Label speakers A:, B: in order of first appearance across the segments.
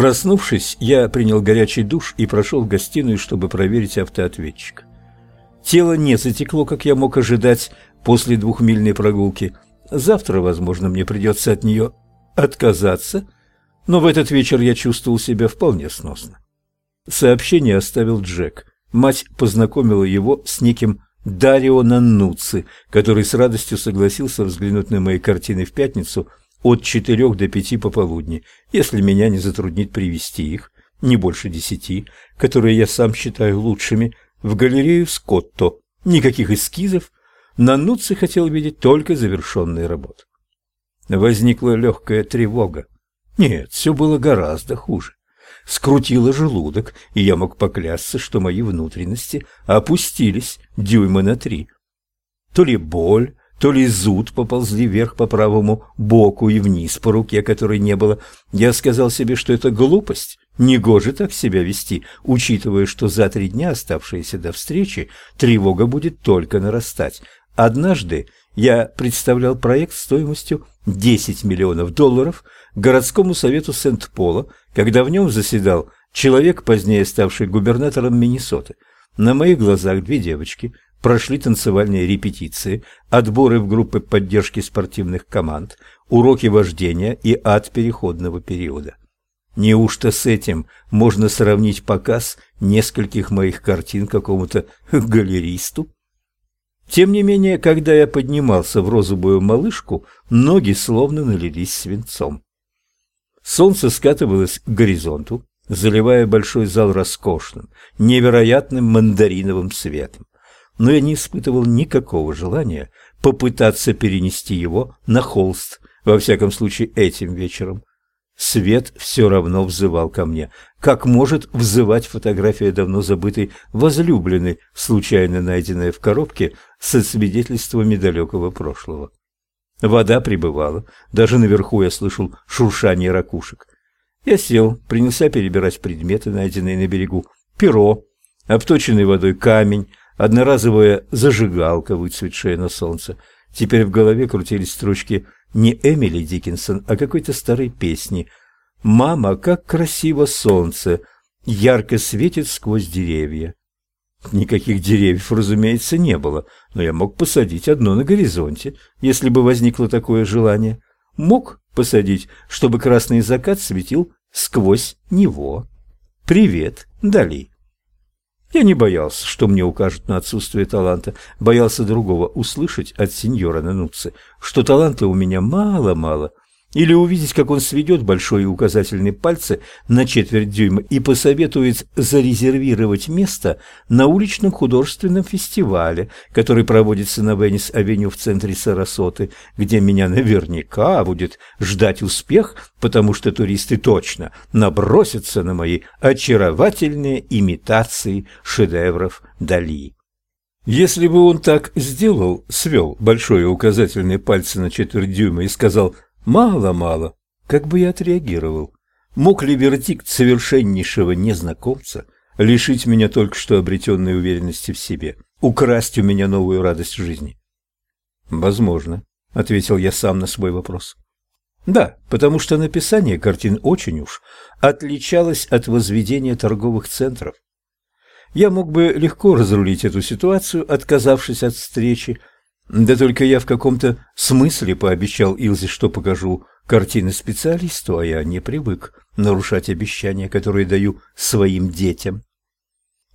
A: Проснувшись, я принял горячий душ и прошел в гостиную, чтобы проверить автоответчик. Тело не затекло, как я мог ожидать после двухмильной прогулки. Завтра, возможно, мне придется от нее отказаться, но в этот вечер я чувствовал себя вполне сносно. Сообщение оставил Джек. Мать познакомила его с неким Дарио Наннуци, который с радостью согласился взглянуть на мои картины в пятницу от четырех до пяти пополудни, если меня не затруднит привести их, не больше десяти, которые я сам считаю лучшими, в галерею Скотто. Никаких эскизов. Наннуци хотел видеть только завершенные работы. Возникла легкая тревога. Нет, все было гораздо хуже. Скрутило желудок, и я мог поклясться, что мои внутренности опустились дюйма на три. То ли боль, то ли зуд поползли вверх по правому боку и вниз по руке, которой не было. Я сказал себе, что это глупость, негоже так себя вести, учитывая, что за три дня, оставшиеся до встречи, тревога будет только нарастать. Однажды я представлял проект стоимостью 10 миллионов долларов городскому совету Сент-Пола, когда в нем заседал человек, позднее ставший губернатором Миннесоты. На моих глазах две девочки – прошли танцевальные репетиции, отборы в группы поддержки спортивных команд, уроки вождения и ад переходного периода. Неужто с этим можно сравнить показ нескольких моих картин какому-то галеристу? Тем не менее, когда я поднимался в розовую малышку, ноги словно налились свинцом. Солнце скатывалось к горизонту, заливая большой зал роскошным, невероятным мандариновым светом но я не испытывал никакого желания попытаться перенести его на холст, во всяком случае этим вечером. Свет все равно взывал ко мне, как может взывать фотография давно забытой возлюбленной, случайно найденная в коробке со свидетельствами далекого прошлого. Вода прибывала, даже наверху я слышал шуршание ракушек. Я сел, принялся перебирать предметы, найденные на берегу. Перо, обточенный водой камень, одноразовая зажигалка, выцветшая на солнце. Теперь в голове крутились строчки не Эмили Диккенсон, а какой-то старой песни. «Мама, как красиво солнце! Ярко светит сквозь деревья!» Никаких деревьев, разумеется, не было, но я мог посадить одно на горизонте, если бы возникло такое желание. Мог посадить, чтобы красный закат светил сквозь него. «Привет, Дали!» Я не боялся, что мне укажут на отсутствие таланта, боялся другого услышать от сеньора Нануцци, что таланта у меня мало-мало, или увидеть, как он сведет большой и указательный пальцы на четверть дюйма и посоветует зарезервировать место на уличном художественном фестивале, который проводится на Венес-авеню в центре Сарасоты, где меня наверняка будет ждать успех, потому что туристы точно набросятся на мои очаровательные имитации шедевров Дали. Если бы он так сделал, свел большой указательный пальцы на четверть дюйма и сказал Мало-мало. Как бы я отреагировал? Мог ли вердикт совершеннейшего незнакомца лишить меня только что обретенной уверенности в себе, украсть у меня новую радость жизни? Возможно, ответил я сам на свой вопрос. Да, потому что написание картин очень уж отличалось от возведения торговых центров. Я мог бы легко разрулить эту ситуацию, отказавшись от встречи, да только я в каком-то смысле пообещал Илзе, что покажу картины специалисту, а я не привык нарушать обещания, которые даю своим детям.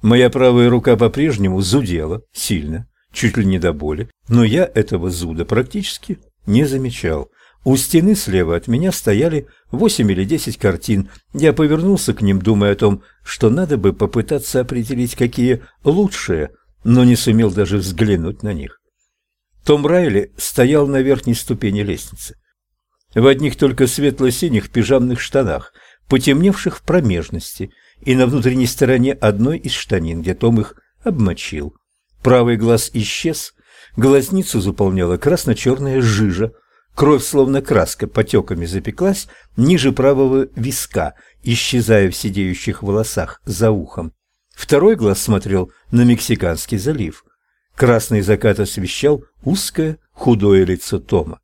A: Моя правая рука по-прежнему зудела сильно, чуть ли не до боли, но я этого зуда практически не замечал. У стены слева от меня стояли восемь или десять картин. Я повернулся к ним, думая о том, что надо бы попытаться определить, какие лучшие, но не сумел даже взглянуть на них. Том Райли стоял на верхней ступени лестницы. В одних только светло-синих пижамных штанах, потемневших в промежности, и на внутренней стороне одной из штанин, где Том их обмочил. Правый глаз исчез, глазницу заполняла красно-черная жижа, кровь, словно краска, потеками запеклась ниже правого виска, исчезая в сидеющих волосах за ухом. Второй глаз смотрел на Мексиканский залив. Красный закат освещал узкое, худое лицо Тома.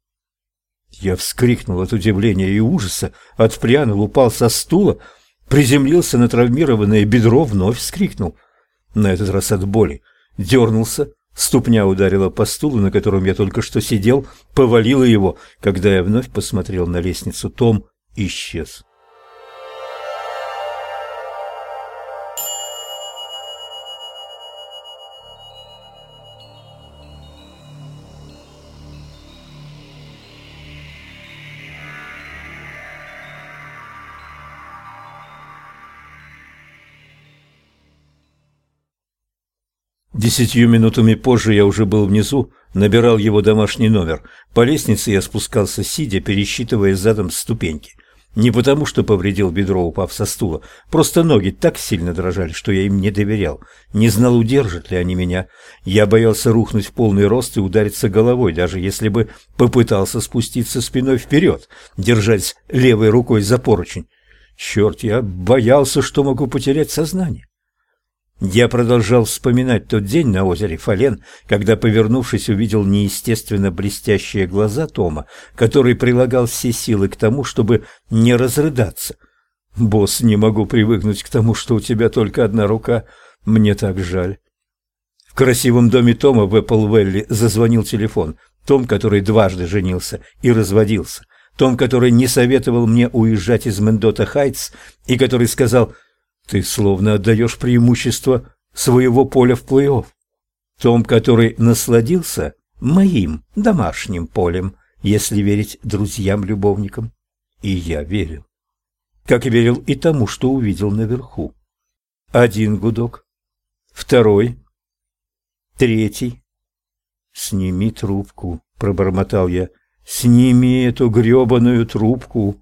A: Я вскрикнул от удивления и ужаса, отпрянул, упал со стула. приземлился на травмированное бедро, вновь вскрикнул. На этот раз от боли. Дернулся, ступня ударила по стулу, на котором я только что сидел, повалила его. Когда я вновь посмотрел на лестницу, Том исчез. Десятью минутами позже я уже был внизу, набирал его домашний номер. По лестнице я спускался, сидя, пересчитывая задом ступеньки. Не потому, что повредил бедро, упав со стула. Просто ноги так сильно дрожали, что я им не доверял. Не знал, удержат ли они меня. Я боялся рухнуть в полный рост и удариться головой, даже если бы попытался спуститься спиной вперед, держась левой рукой за поручень. Черт, я боялся, что могу потерять сознание. Я продолжал вспоминать тот день на озере Фален, когда, повернувшись, увидел неестественно блестящие глаза Тома, который прилагал все силы к тому, чтобы не разрыдаться. «Босс, не могу привыкнуть к тому, что у тебя только одна рука. Мне так жаль». В красивом доме Тома в Эпплвелли зазвонил телефон. Том, который дважды женился и разводился. Том, который не советовал мне уезжать из Мендота Хайтс и который сказал ты словно отдаешь преимущество своего поля в плей-офф. Том, который насладился моим домашним полем, если верить друзьям-любовникам. И я верил. Как верил и тому, что увидел наверху. Один гудок, второй, третий. «Сними трубку», — пробормотал я. «Сними эту гребаную трубку».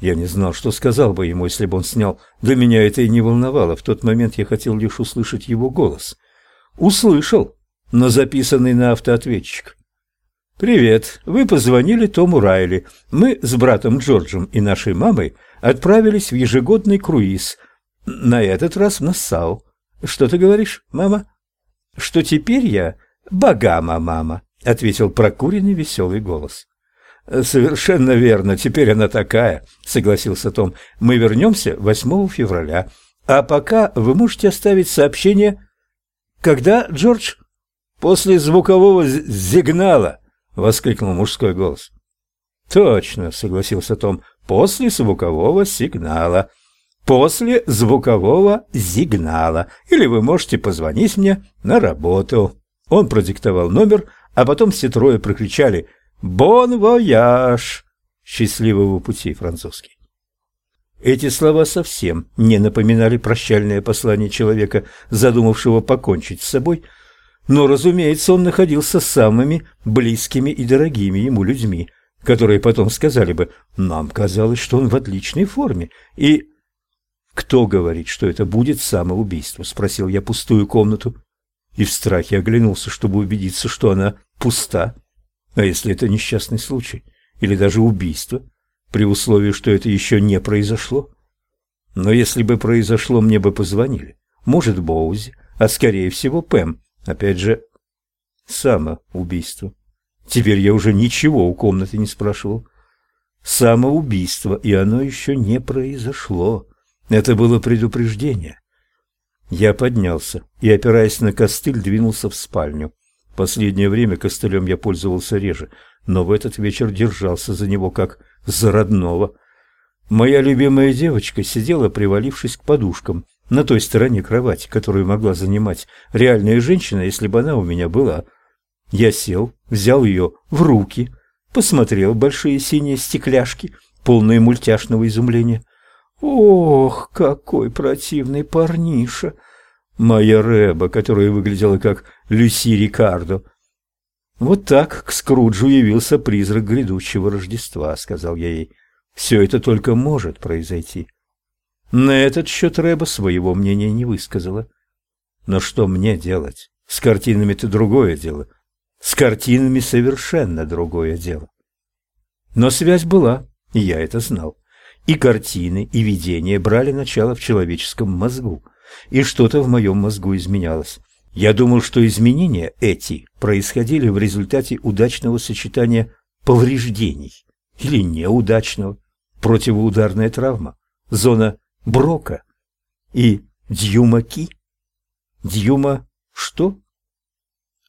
A: Я не знал, что сказал бы ему, если бы он снял. Для меня это и не волновало. В тот момент я хотел лишь услышать его голос. Услышал, но записанный на автоответчик. «Привет. Вы позвонили Тому Райли. Мы с братом Джорджем и нашей мамой отправились в ежегодный круиз. На этот раз в Нассау. Что ты говоришь, мама?» «Что теперь я богама, мама», — ответил прокуренный веселый голос. Совершенно верно, теперь она такая, согласился Том. Мы вернемся 8 февраля. А пока вы можете оставить сообщение. Когда, Джордж? После звукового сигнала, воскликнул мужской голос. Точно, согласился Том. После звукового сигнала. После звукового сигнала. Или вы можете позвонить мне на работу. Он продиктовал номер, а потом все трое прокричали «Бон вояж!» «Счастливого пути» французский. Эти слова совсем не напоминали прощальное послание человека, задумавшего покончить с собой, но, разумеется, он находился с самыми близкими и дорогими ему людьми, которые потом сказали бы «нам казалось, что он в отличной форме», и «Кто говорит, что это будет самоубийство?» – спросил я пустую комнату, и в страхе оглянулся, чтобы убедиться, что она пуста. А если это несчастный случай или даже убийство, при условии, что это еще не произошло? Но если бы произошло, мне бы позвонили. Может, Боузи, а скорее всего Пэм. Опять же, самоубийство. Теперь я уже ничего у комнаты не спрашивал. Самоубийство, и оно еще не произошло. Это было предупреждение. Я поднялся и, опираясь на костыль, двинулся в спальню. Последнее время костылем я пользовался реже, но в этот вечер держался за него как за родного. Моя любимая девочка сидела, привалившись к подушкам, на той стороне кровати, которую могла занимать реальная женщина, если бы она у меня была. Я сел, взял ее в руки, посмотрел большие синие стекляшки, полные мультяшного изумления. Ох, какой противный парниша! Моя Рэба, которая выглядела как Люси Рикардо. Вот так к Скруджу явился призрак грядущего Рождества, сказал я ей. Все это только может произойти. На этот счет Рэба своего мнения не высказала. Но что мне делать? С картинами-то другое дело. С картинами совершенно другое дело. Но связь была, и я это знал. И картины, и видения брали начало в человеческом мозгу и что-то в моем мозгу изменялось. Я думал, что изменения эти происходили в результате удачного сочетания повреждений или неудачного. Противоударная травма, зона Брока и Дьюма-Ки. Дьюма что?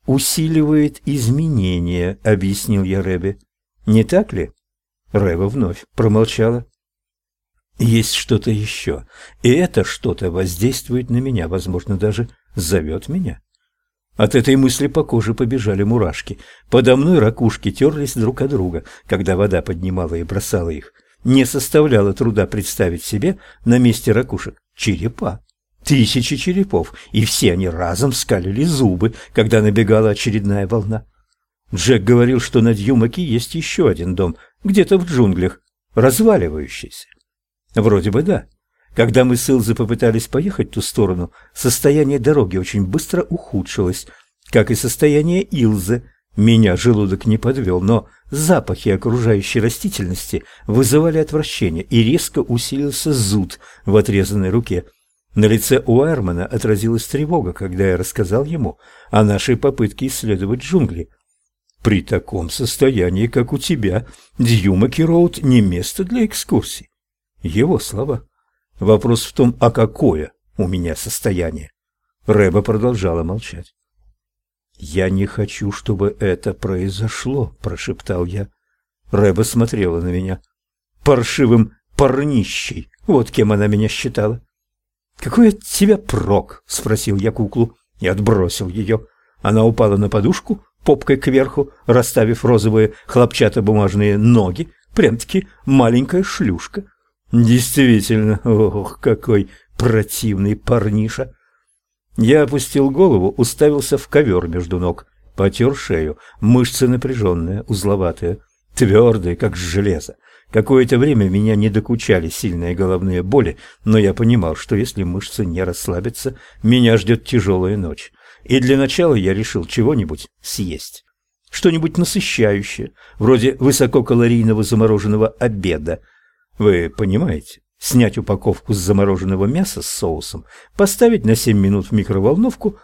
A: Усиливает изменения, объяснил я Ребе. Не так ли? Рева вновь промолчала. Есть что-то еще, и это что-то воздействует на меня, возможно, даже зовет меня. От этой мысли по коже побежали мурашки. Подо мной ракушки терлись друг от друга, когда вода поднимала и бросала их. Не составляло труда представить себе на месте ракушек черепа. Тысячи черепов, и все они разом скалили зубы, когда набегала очередная волна. Джек говорил, что на Дьюмаке есть еще один дом, где-то в джунглях, разваливающийся. Вроде бы да. Когда мы с Илзой попытались поехать в ту сторону, состояние дороги очень быстро ухудшилось, как и состояние Илзы. Меня желудок не подвел, но запахи окружающей растительности вызывали отвращение, и резко усилился зуд в отрезанной руке. На лице Уайермана отразилась тревога, когда я рассказал ему о нашей попытке исследовать джунгли. При таком состоянии, как у тебя, Дьюмаки Роуд не место для экскурсий. Его слова. Вопрос в том, а какое у меня состояние? Рэба продолжала молчать. «Я не хочу, чтобы это произошло», — прошептал я. Рэба смотрела на меня. «Паршивым парнищей, вот кем она меня считала». «Какой от тебя прок?» — спросил я куклу и отбросил ее. Она упала на подушку, попкой кверху, расставив розовые хлопчатобумажные ноги, прям-таки маленькая шлюшка. Действительно, ох, какой противный парниша. Я опустил голову, уставился в ковер между ног, потер шею, мышцы напряженные, узловатые, твердые, как железо. Какое-то время меня не докучали сильные головные боли, но я понимал, что если мышцы не расслабятся, меня ждет тяжелая ночь. И для начала я решил чего-нибудь съесть. Что-нибудь насыщающее, вроде высококалорийного замороженного обеда – вы понимаете? Снять упаковку с замороженного мяса с соусом, поставить на 7 минут в микроволновку,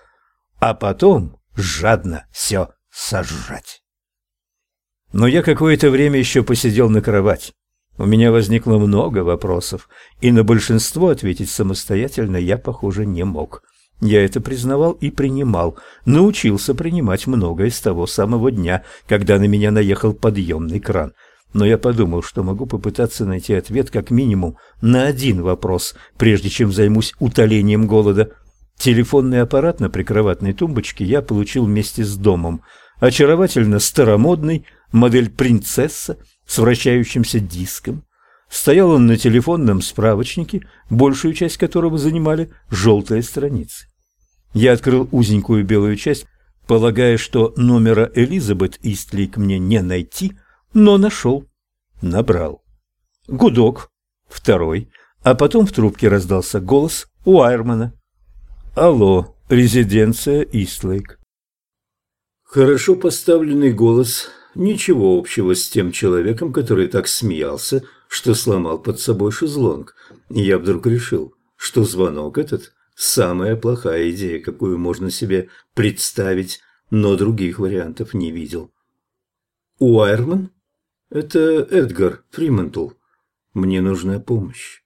A: а потом жадно все сожрать. Но я какое-то время еще посидел на кровати. У меня возникло много вопросов, и на большинство ответить самостоятельно я, похоже, не мог. Я это признавал и принимал, научился принимать многое с того самого дня, когда на меня наехал подъемный кран – но я подумал, что могу попытаться найти ответ как минимум на один вопрос, прежде чем займусь утолением голода. Телефонный аппарат на прикроватной тумбочке я получил вместе с домом. Очаровательно старомодный, модель «Принцесса» с вращающимся диском. Стоял он на телефонном справочнике, большую часть которого занимали желтые страницы. Я открыл узенькую белую часть, полагая, что номера Элизабет Истлик мне не найти – но нашел. Набрал. Гудок. Второй. А потом в трубке раздался голос Уайермана. «Алло, резиденция Истлейк». Хорошо поставленный голос, ничего общего с тем человеком, который так смеялся, что сломал под собой шезлонг. Я вдруг решил, что звонок этот – самая плохая идея, какую можно себе представить, но других вариантов не видел. «Уайерман?» Это Эдгар Фримантл. Мне нужна помощь.